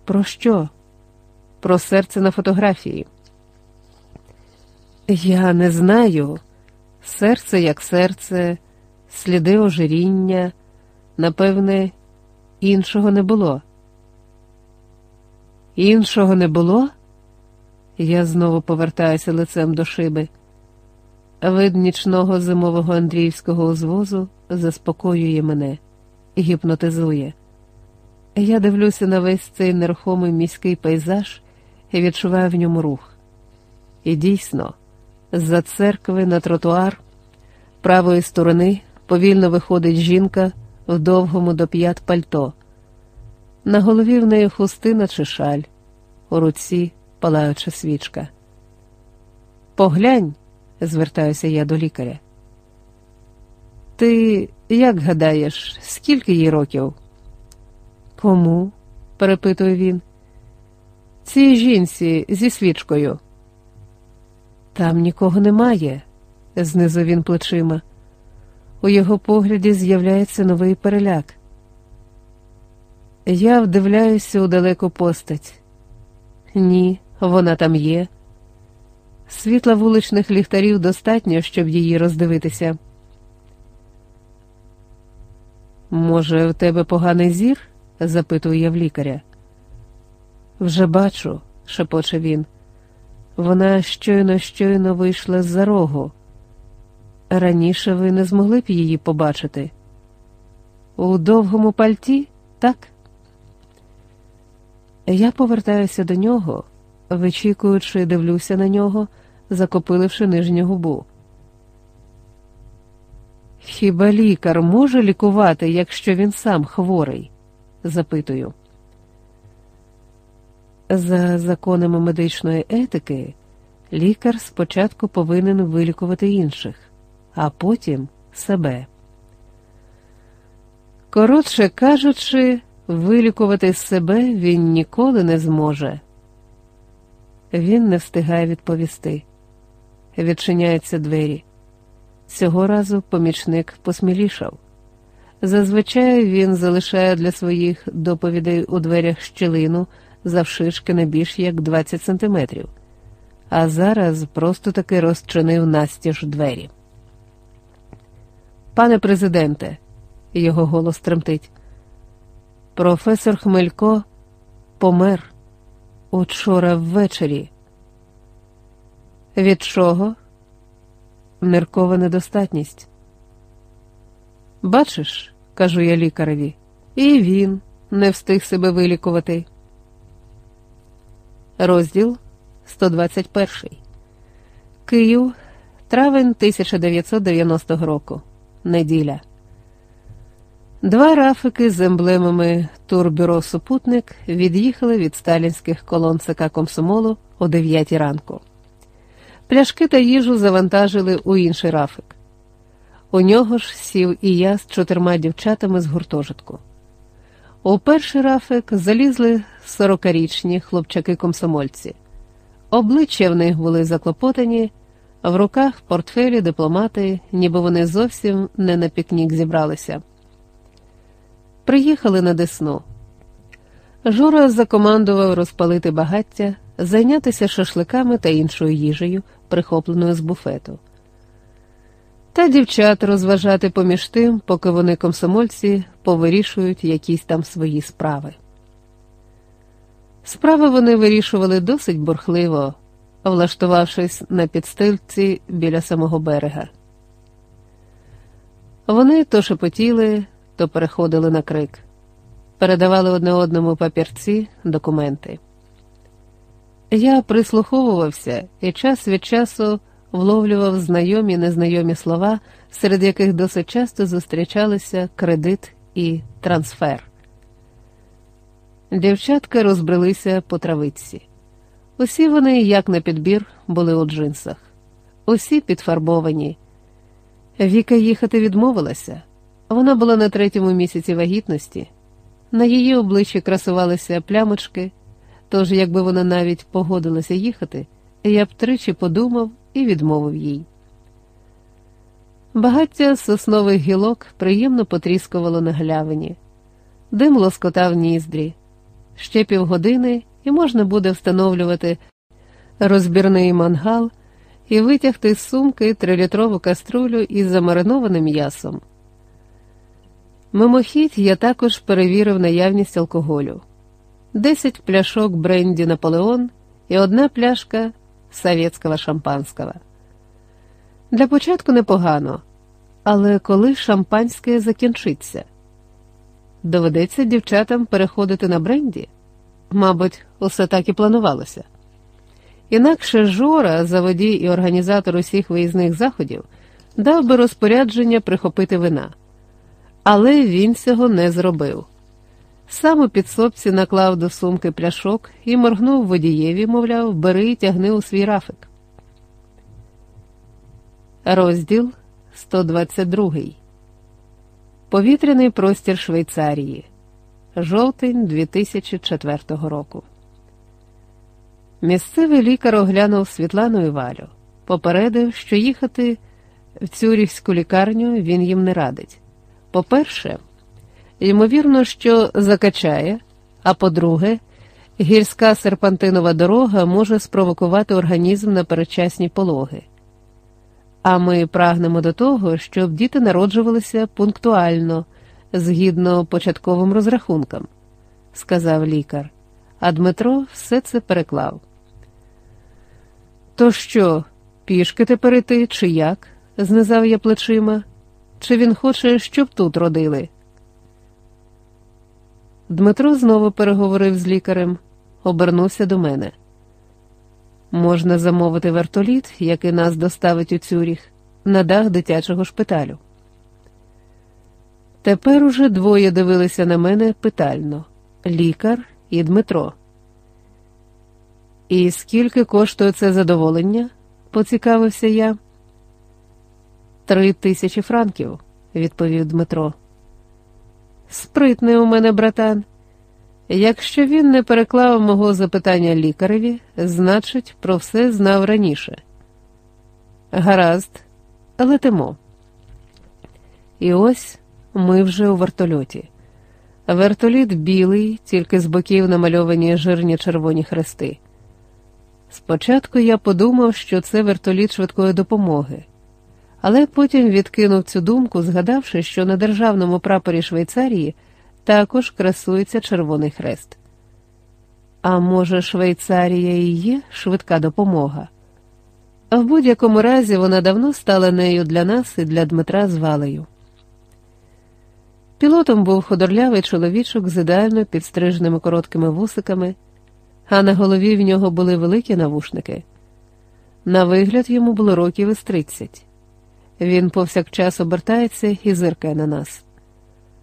Про що? Про серце на фотографії. Я не знаю. Серце як серце, сліди ожиріння, напевне, іншого не було. Іншого не було? Я знову повертаюся лицем до шиби. Вид нічного зимового Андріївського узвозу заспокоює мене, гіпнотизує. Я дивлюся на весь цей нерухомий міський пейзаж і відчуваю в ньому рух. І дійсно, з-за церкви на тротуар правої сторони повільно виходить жінка в довгому до п'ят пальто. На голові в неї хустина чи шаль, у руці палаюча свічка. Поглянь, звертаюся я до лікаря. Ти як гадаєш, скільки їй років? Кому? перепитує він. Цій жінці зі свічкою. Там нікого немає, знизу він плечима. У його погляді з'являється новий переляк. Я вдивляюся у далеку постать. Ні, вона там є. Світла вуличних ліхтарів достатньо, щоб її роздивитися. Може, в тебе поганий зір? запитую я в лікаря. Вже бачу, шепоче він. Вона щойно щойно вийшла з-за рогу. Раніше ви не змогли б її побачити. У довгому пальті, так? Я повертаюся до нього, вичікуючи, дивлюся на нього, закопиливши нижню губу. Хіба лікар може лікувати, якщо він сам хворий? запитую. За законами медичної етики, лікар спочатку повинен вилікувати інших, а потім себе. Коротше кажучи, вилікувати себе він ніколи не зможе. Він не встигає відповісти. Відчиняються двері. Цього разу помічник посмілішав. Зазвичай він залишає для своїх доповідей у дверях щілину завшишки не більш як 20 сантиметрів, а зараз просто таки розчинив настіж двері. Пане президенте, його голос тремтить. Професор Хмелько помер учора ввечері. Від чого? Ниркова недостатність. Бачиш, кажу я лікареві, і він не встиг себе вилікувати. Розділ 121. Київ, травень 1990 року. Неділя. Два рафики з емблемами турбюро Супутник від'їхали від сталінських колон ЦК Комсомолу о 9 ранку. Пляшки та їжу завантажили у інший рафик. У нього ж сів і я з чотирма дівчатами з гуртожитку. У перший рафик залізли сорокарічні хлопчаки-комсомольці. Обличчя в них були заклопотані, в руках портфелі, дипломати, ніби вони зовсім не на пікнік зібралися. Приїхали на Десну. Жура закомандував розпалити багаття, зайнятися шашликами та іншою їжею, прихопленою з буфету. Та дівчат розважати поміж тим, поки вони комсомольці повирішують якісь там свої справи. Справи вони вирішували досить бурхливо, влаштувавшись на підстильці біля самого берега. Вони то шепотіли, то переходили на крик, передавали одне одному папірці, документи. Я прислуховувався і час від часу вловлював знайомі незнайомі слова, серед яких досить часто зустрічалися кредит і трансфер. Дівчатка розбрелися по травиці. Усі вони, як на підбір, були у джинсах, усі підфарбовані. Віка їхати відмовилася. Вона була на третьому місяці вагітності, на її обличчі красувалися плямочки, тож, якби вона навіть погодилася їхати, я б тричі подумав і відмовив їй. Багаття соснових гілок приємно потріскувало на галявині, дим лоскотав ніздрі. Ще півгодини і можна буде встановлювати розбірний мангал і витягти з сумки трилітрову каструлю із замаринованим м'ясом. Мимохідь я також перевірив наявність алкоголю: десять пляшок бренді Наполеон і одна пляшка совєтського шампанського. Для початку непогано, але коли шампанське закінчиться, доведеться дівчатам переходити на бренді. Мабуть, усе так і планувалося. Інакше Жора, заводій і організатор усіх виїзних заходів, дав би розпорядження прихопити вина, але він цього не зробив. Сам у підсобці наклав до сумки пляшок і моргнув водієві, мовляв, бери і тягни у свій рафик. Розділ 122. Повітряний простір Швейцарії. Жовтень 2004 року. Місцевий лікар оглянув Світлану і Валю, попередив, що їхати В цюріхську лікарню він їм не радить. По-перше, ймовірно, що закачає, а по-друге, гірська серпантинова дорога може спровокувати організм на передчасні пологи. А ми прагнемо до того, щоб діти народжувалися пунктуально, згідно початковим розрахункам, сказав лікар, а Дмитро все це переклав. То що, пішки тепер іти, чи як? знизав я плечима. Чи він хоче, щоб тут родили? Дмитро знову переговорив з лікарем, обернувся до мене. Можна замовити вертоліт, який нас доставить у Цюріх, на дах дитячого шпиталю. Тепер уже двоє дивилися на мене питально лікар і Дмитро. І скільки коштує це задоволення? поцікавився я. Три тисячі франків, відповів Дмитро. Спритний у мене братан. Якщо він не переклав мого запитання лікареві, значить, про все знав раніше. Гаразд, летимо. І ось ми вже у вертольоті. Вертоліт білий, тільки з боків намальовані жирні червоні хрести. Спочатку я подумав, що це вертоліт швидкої допомоги, але потім відкинув цю думку, згадавши, що на державному прапорі Швейцарії також красується Червоний Хрест. А може, Швейцарія і є швидка допомога? В будь-якому разі вона давно стала нею для нас і для Дмитра з Валею. Пілотом був худорлявий чоловічок з ідеально підстриженими короткими вусиками, а на голові в нього були великі навушники. На вигляд йому було років із тридцять. Він повсякчас обертається і зиркає на нас.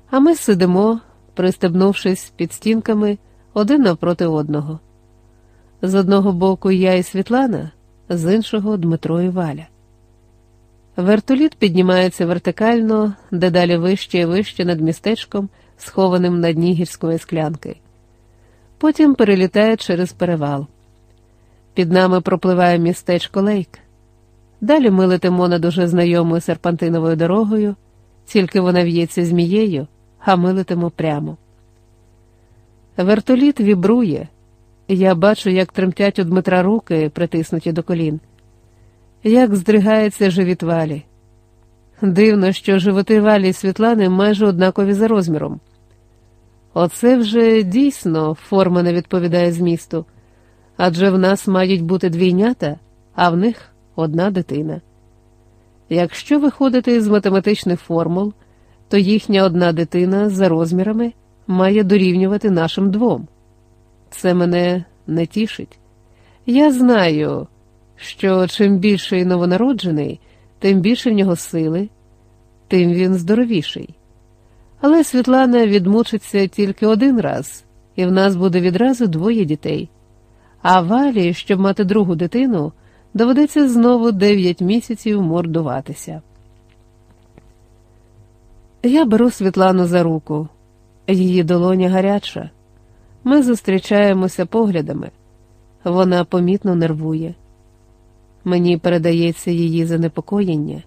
А ми сидимо, пристебнувшись під стінками один навпроти одного. З одного боку я і Світлана, з іншого Дмитро і Валя. Вертоліт піднімається вертикально, дедалі вище і вище над містечком, схованим на дні гірської склянки. Потім перелітає через перевал. Під нами пропливає містечко Лейк. Далі ми летимо над уже знайомою серпантиновою дорогою, тільки вона в'ється змією, а ми летимо прямо. Вертоліт вібрує. Я бачу, як тремтять у Дмитра руки, притиснуті до колін як здригається живіт валі. Дивно, що животи валі і Світлани майже однакові за розміром. Оце вже дійсно форма не відповідає змісту, адже в нас мають бути двійнята, а в них одна дитина. Якщо виходити з математичних формул, то їхня одна дитина за розмірами має дорівнювати нашим двом. Це мене не тішить. Я знаю що чим більший новонароджений, тим більше в нього сили, тим він здоровіший. Але Світлана відмучиться тільки один раз, і в нас буде відразу двоє дітей. А валі, щоб мати другу дитину, доведеться знову дев'ять місяців мордуватися. Я беру Світлану за руку, її долоня гаряча. Ми зустрічаємося поглядами. Вона помітно нервує. Мені передається її занепокоєння,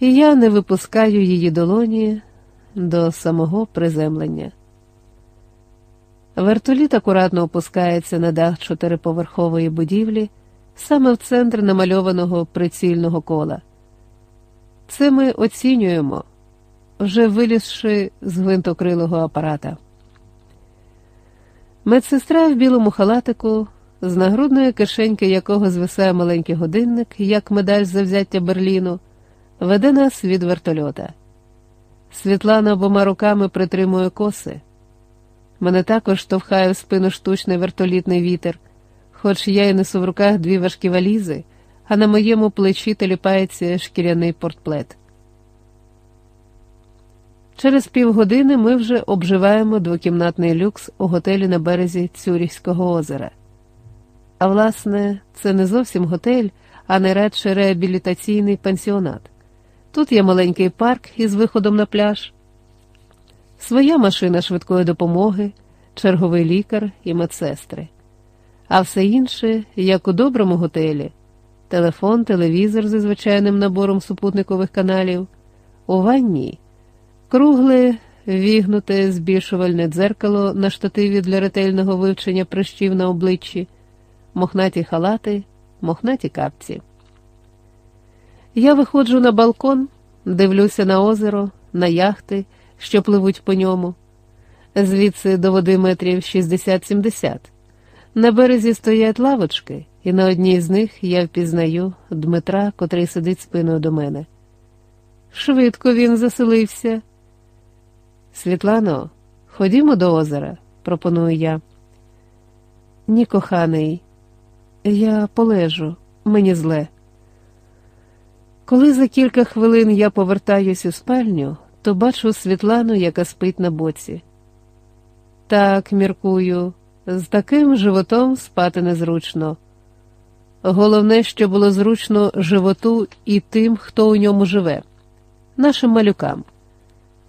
і я не випускаю її долоні до самого приземлення. Вертоліт акуратно опускається на дах чотириповерхової будівлі, саме в центр намальованого прицільного кола. Це ми оцінюємо, вже вилізши з гвинтокрилого апарата. Медсестра в білому халатику з нагрудної кишеньки якого звисає маленький годинник, як медаль за взяття Берліну, веде нас від вертольота. Світлана обома руками притримує коси. Мене також штовхає в спину штучний вертолітний вітер, хоч я й несу в руках дві важкі валізи, а на моєму плечі теліпається шкіряний портплет. Через півгодини ми вже обживаємо двокімнатний люкс у готелі на березі Цюріхського озера. А власне, це не зовсім готель, а не радше реабілітаційний пансіонат. Тут є маленький парк із виходом на пляж, своя машина швидкої допомоги, черговий лікар і медсестри. А все інше, як у доброму готелі, телефон, телевізор зі звичайним набором супутникових каналів, у ванні. Кругле, вігнуте збільшувальне дзеркало на штативі для ретельного вивчення прищів на обличчі, мохнаті халати, мохнаті капці. Я виходжу на балкон, дивлюся на озеро, на яхти, що пливуть по ньому, звідси до води метрів 60-70. На березі стоять лавочки, і на одній з них я впізнаю Дмитра, котрий сидить спиною до мене. Швидко він заселився. Світлано, ходімо до озера, пропоную я. Ні, коханий, я полежу, мені зле. Коли за кілька хвилин я повертаюсь у спальню, то бачу Світлану, яка спить на боці. Так, міркую, з таким животом спати незручно. Головне, що було зручно животу і тим, хто у ньому живе, нашим малюкам.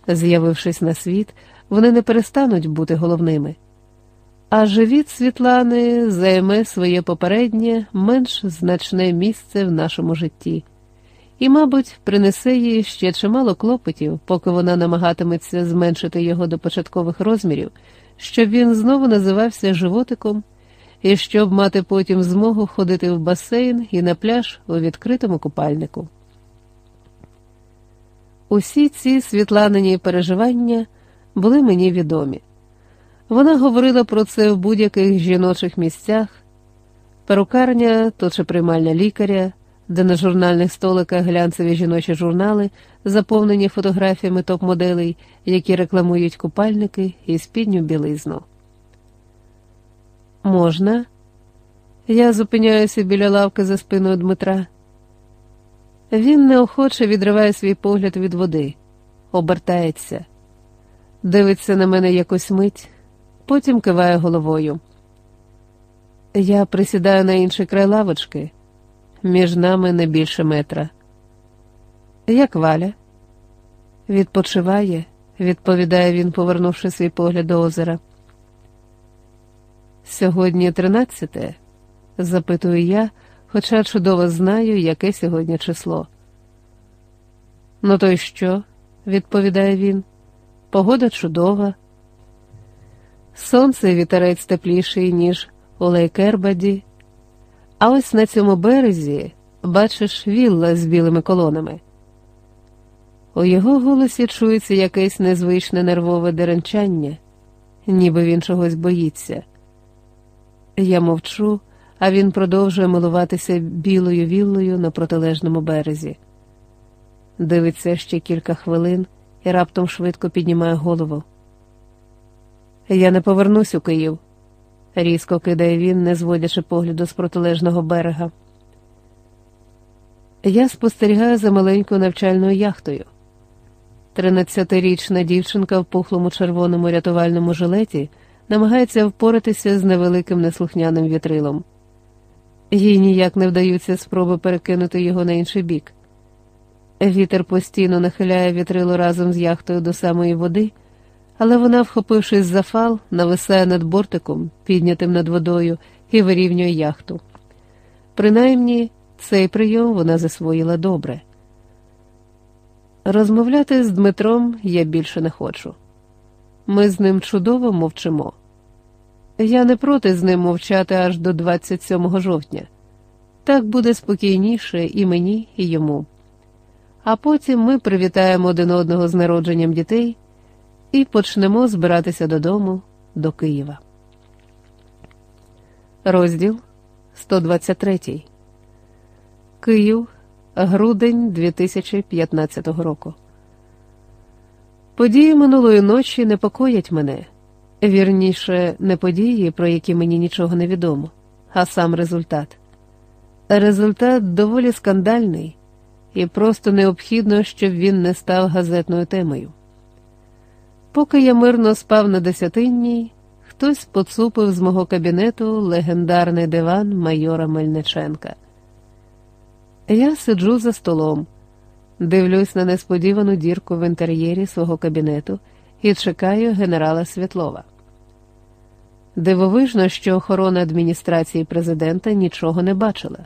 З'явившись на світ, вони не перестануть бути головними. А живіт Світлани займе своє попереднє, менш значне місце в нашому житті і, мабуть, принесе їй ще чимало клопотів, поки вона намагатиметься зменшити його до початкових розмірів, щоб він знову називався животиком, і щоб мати потім змогу ходити в басейн і на пляж у відкритому купальнику. Усі ці світланині переживання були мені відомі. Вона говорила про це в будь-яких жіночих місцях, перукарня то чи приймальня лікаря де на журнальних столиках глянцеві жіночі журнали, заповнені фотографіями топ-моделей, які рекламують купальники і спідню білизну. Можна? Я зупиняюся біля лавки за спиною Дмитра. Він неохоче відриває свій погляд від води, обертається, дивиться на мене якось мить, потім киває головою. Я присідаю на інший край лавочки між нами не більше метра. Як валя? Відпочиває, відповідає він, повернувши свій погляд до озера. Сьогодні тринадцяте, запитую я, хоча чудово знаю, яке сьогодні число. Ну, то й що? відповідає він. Погода чудова. Сонце вітерець тепліший, ніж у Лейкербаді, а ось на цьому березі бачиш вілла з білими колонами. У його голосі чується якесь незвичне нервове деренчання, ніби він чогось боїться. Я мовчу, а він продовжує милуватися білою віллою на протилежному березі. Дивиться ще кілька хвилин і раптом швидко піднімає голову. Я не повернусь у Київ різко кидає він, не зводячи погляду з протилежного берега. Я спостерігаю за маленькою навчальною яхтою. Тринадцятирічна дівчинка в пухлому червоному рятувальному жилеті намагається впоратися з невеликим неслухняним вітрилом. Їй ніяк не вдаються спроби перекинути його на інший бік. Вітер постійно нахиляє вітрило разом з яхтою до самої води але вона, вхопившись за фал, нависає над бортиком, піднятим над водою, і вирівнює яхту. Принаймні, цей прийом вона засвоїла добре. Розмовляти з Дмитром я більше не хочу. Ми з ним чудово мовчимо. Я не проти з ним мовчати аж до 27 жовтня. Так буде спокійніше і мені, і йому. А потім ми привітаємо один одного з народженням дітей і почнемо збиратися додому до Києва. Розділ 123 Київ, грудень 2015 року. Події минулої ночі непокоять мене. Вірніше, не події, про які мені нічого не відомо, а сам результат. Результат доволі скандальний, і просто необхідно, щоб він не став газетною темою. Поки я мирно спав на десятинній, хтось поцупив з мого кабінету легендарний диван майора Мельниченка. Я сиджу за столом, дивлюсь на несподівану дірку в інтер'єрі свого кабінету і чекаю генерала Світлова. Дивовижно, що охорона адміністрації президента нічого не бачила.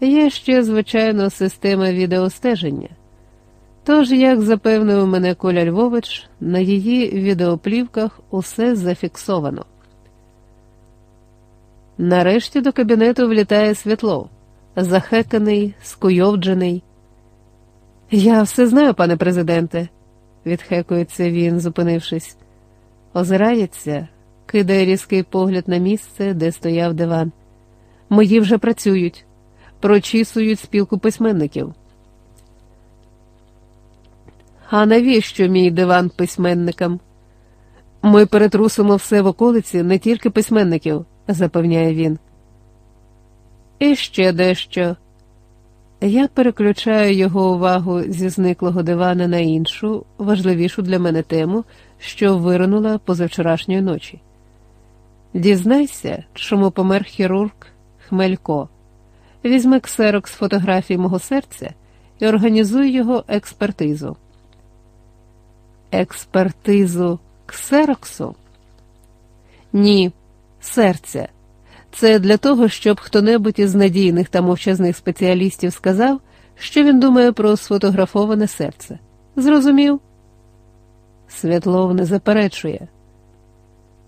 Є ще, звичайно, система відеостеження. Тож, як запевнив мене Коля Львович, на її відеоплівках усе зафіксовано. Нарешті до кабінету влітає Світлов, захеканий, скуйовджений. Я все знаю, пане президенте, відхекується він, зупинившись, озирається, кидає різкий погляд на місце, де стояв диван. Мої вже працюють, прочісують спілку письменників. А навіщо мій диван письменникам? Ми перетрусимо все в околиці не тільки письменників, запевняє він. І ще дещо. Я переключаю його увагу зі зниклого дивана на іншу, важливішу для мене тему, що виринула позавчорашньої ночі. Дізнайся, чому помер хірург Хмелько. Візьми ксерок з фотографій мого серця і організуй його експертизу. Експертизу ксероксу? Ні, серця. Це для того, щоб хто-небудь із надійних та мовчазних спеціалістів сказав, що він думає про сфотографоване серце. Зрозумів? Святлов не заперечує.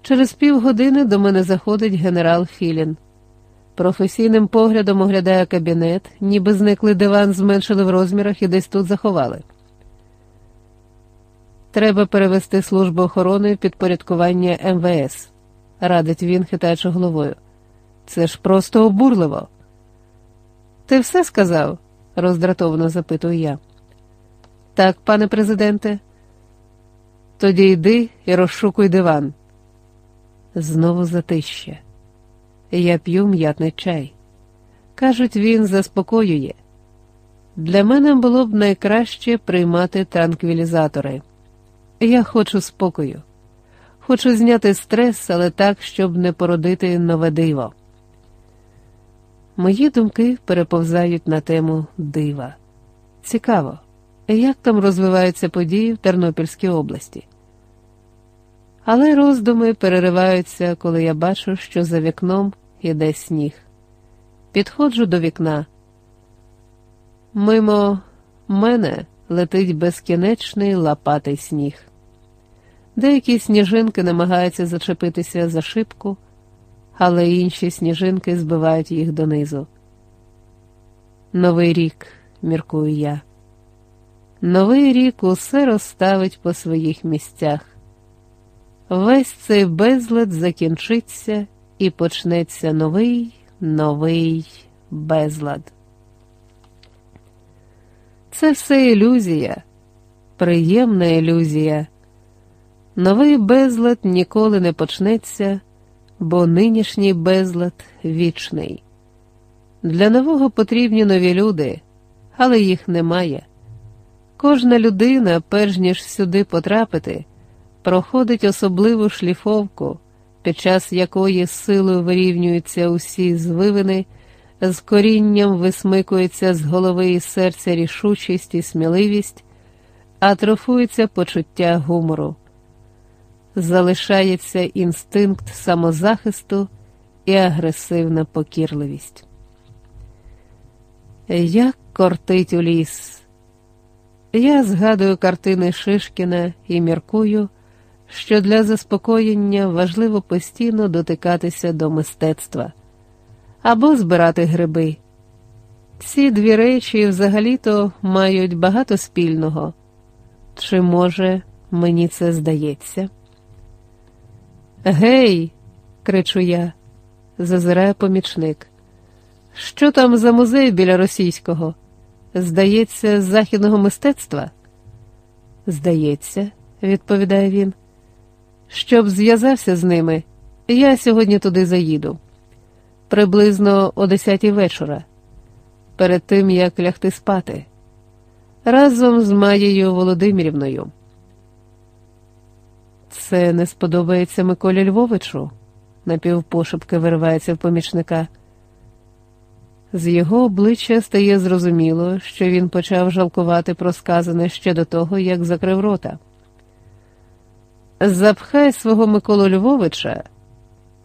Через півгодини до мене заходить генерал Філін. Професійним поглядом оглядає кабінет, ніби зниклий диван зменшили в розмірах і десь тут заховали. Треба перевести службу охорони в підпорядкування МВС, радить він, хитаючи головою. Це ж просто обурливо. Ти все сказав? роздратовано запитую я. Так, пане президенте. Тоді йди і розшукуй диван. Знову затище. Я п'ю м'ятний чай. Кажуть, він заспокоює. Для мене було б найкраще приймати транквілізатори. Я хочу спокою, хочу зняти стрес, але так, щоб не породити нове диво. Мої думки переповзають на тему дива. Цікаво, як там розвиваються події в Тернопільській області. Але роздуми перериваються, коли я бачу, що за вікном іде сніг. Підходжу до вікна. Мимо мене летить безкінечний лопатий сніг. Деякі сніжинки намагаються зачепитися за шибку, але інші сніжинки збивають їх донизу. Новий рік, міркую я. Новий рік усе розставить по своїх місцях. Весь цей безлад закінчиться і почнеться новий, новий безлад. Це все ілюзія, приємна ілюзія. Новий безлад ніколи не почнеться, бо нинішній безлад вічний. Для нового потрібні нові люди, але їх немає. Кожна людина, перш ніж сюди потрапити, проходить особливу шліфовку, під час якої силою вирівнюються усі звивини, з корінням висмикується з голови і серця рішучість і сміливість, атрофується почуття гумору залишається інстинкт самозахисту і агресивна покірливість. Як кортить у ліс. Я згадую картини Шишкіна і міркую, що для заспокоєння важливо постійно дотикатися до мистецтва або збирати гриби. Ці дві речі взагалі-то мають багато спільного. Чи може мені це здається? Гей, кричу я, зазирає помічник. Що там за музей біля російського? Здається, з західного мистецтва? Здається, відповідає він. Щоб зв'язався з ними, я сьогодні туди заїду. Приблизно о десятій вечора, перед тим як лягти спати, разом з Маєю Володимирівною. Це не сподобається Миколі Львовичу, напівпошепки виривається в помічника. З його обличчя стає зрозуміло, що він почав жалкувати про сказане ще до того, як закрив рота. Запхай свого Миколу Львовича,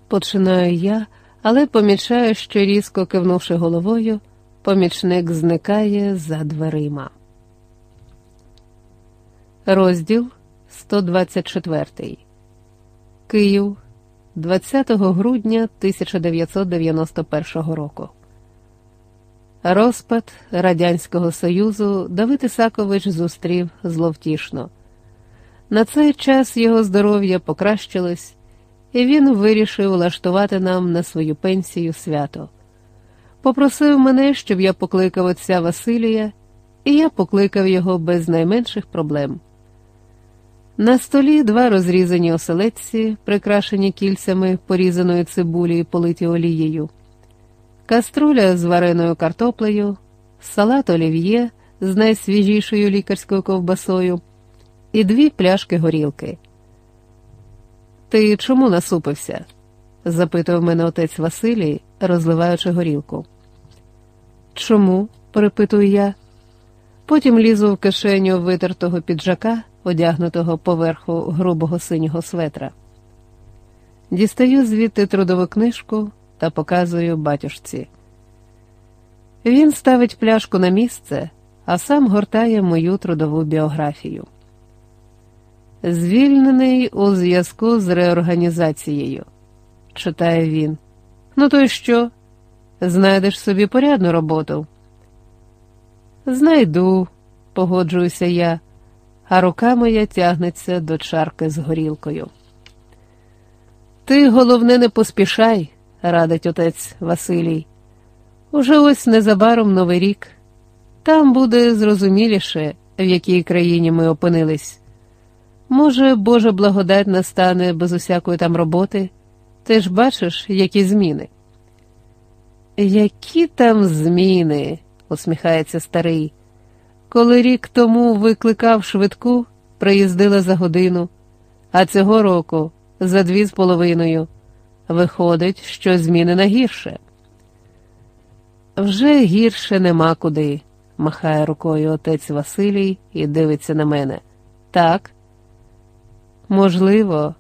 починаю я, але помічаю, що різко кивнувши головою, Помічник зникає за дверима. Розділ 124 Київ 20 грудня 1991 року. Розпад Радянського Союзу Давид Ісакович зустрів зловтішно. На цей час його здоров'я покращилось, і він вирішив влаштувати нам на свою пенсію свято. Попросив мене, щоб я покликав отця Василія, і я покликав його без найменших проблем. На столі два розрізані оселедці, прикрашені кільцями порізаної цибулі і политі олією, каструля з вареною картоплею, салат олів'є з найсвіжішою лікарською ковбасою і дві пляшки горілки. Ти чому насупився? запитував мене отець Василій, розливаючи горілку. Чому? перепитую я. Потім лізу в кишеню витертого піджака, одягнутого поверху грубого синього светра. Дістаю звідти трудову книжку та показую батюшці. Він ставить пляшку на місце, а сам гортає мою трудову біографію. Звільнений у зв'язку з реорганізацією, читає він. Ну, то й що? Знайдеш собі порядну роботу? Знайду, погоджуюся я, а рука моя тягнеться до чарки з горілкою. Ти, головне, не поспішай, радить отець Василій. Уже ось незабаром новий рік. Там буде зрозуміліше, в якій країні ми опинились. Може, Божа благодать настане без усякої там роботи, ти ж бачиш, які зміни. Які там зміни, усміхається старий. Коли рік тому викликав швидку, приїздила за годину, а цього року за дві з половиною. Виходить, що зміни на гірше. Вже гірше нема куди, махає рукою отець Василій і дивиться на мене. Так? Можливо,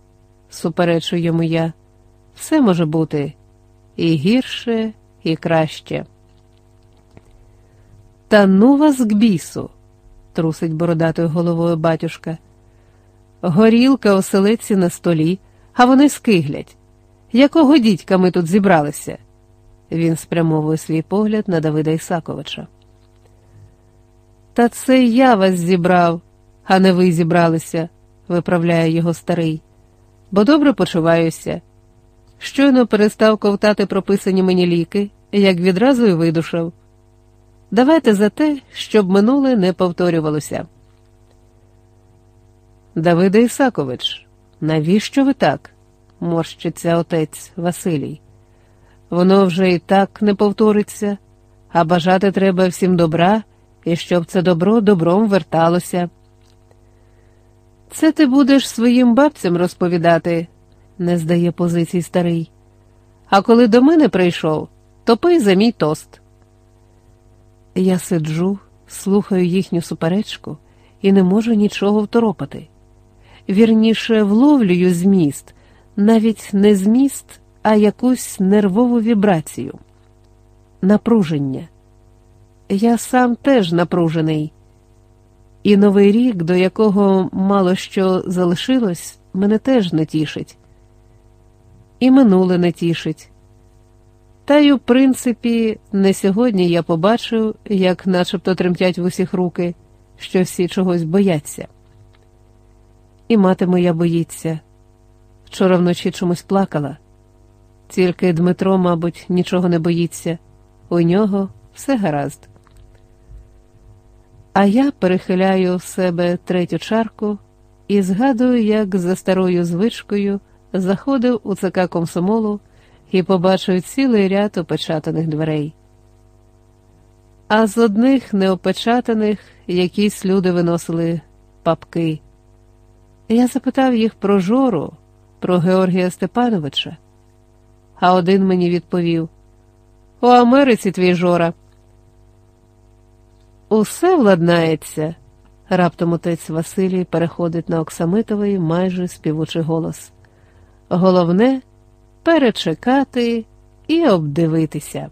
суперечу йому я, все може бути і гірше, і краще. Та ну вас к бісу, трусить бородатою головою батюшка. Горілка оселиться на столі, а вони скиглять. Якого дідька ми тут зібралися? Він спрямовує свій погляд на Давида Ісаковича. Та це я вас зібрав, а не ви зібралися, виправляє його старий, бо добре почуваюся. Щойно перестав ковтати прописані мені ліки, як відразу й видушав. Давайте за те, щоб минуле не повторювалося. Давиде Ісакович, навіщо ви так? морщиться отець Василій. Воно вже і так не повториться, а бажати треба всім добра, і щоб це добро добром верталося. Це ти будеш своїм бабцям розповідати, не здає позицій старий. А коли до мене прийшов, то пий за мій тост. Я сиджу, слухаю їхню суперечку і не можу нічого второпати. Вірніше вловлюю зміст, навіть не зміст, а якусь нервову вібрацію, напруження. Я сам теж напружений, і новий рік, до якого мало що залишилось, мене теж не тішить, і минуле не тішить. Та й, у принципі, не сьогодні я побачив, як начебто тремтять в усіх руки, що всі чогось бояться. І мати моя боїться. Вчора вночі чомусь плакала. Тільки Дмитро, мабуть, нічого не боїться, у нього все гаразд. А я перехиляю в себе третю чарку і згадую, як за старою звичкою заходив у ЦК комсомолу і побачив цілий ряд опечатаних дверей. А з одних неопечатаних якісь люди виносили папки. Я запитав їх про Жору, про Георгія Степановича, а один мені відповів: У Америці твій Жора. Усе владнається, раптом отець Василій переходить на Оксамитовий майже співучий голос. Головне перечекати і обдивитися.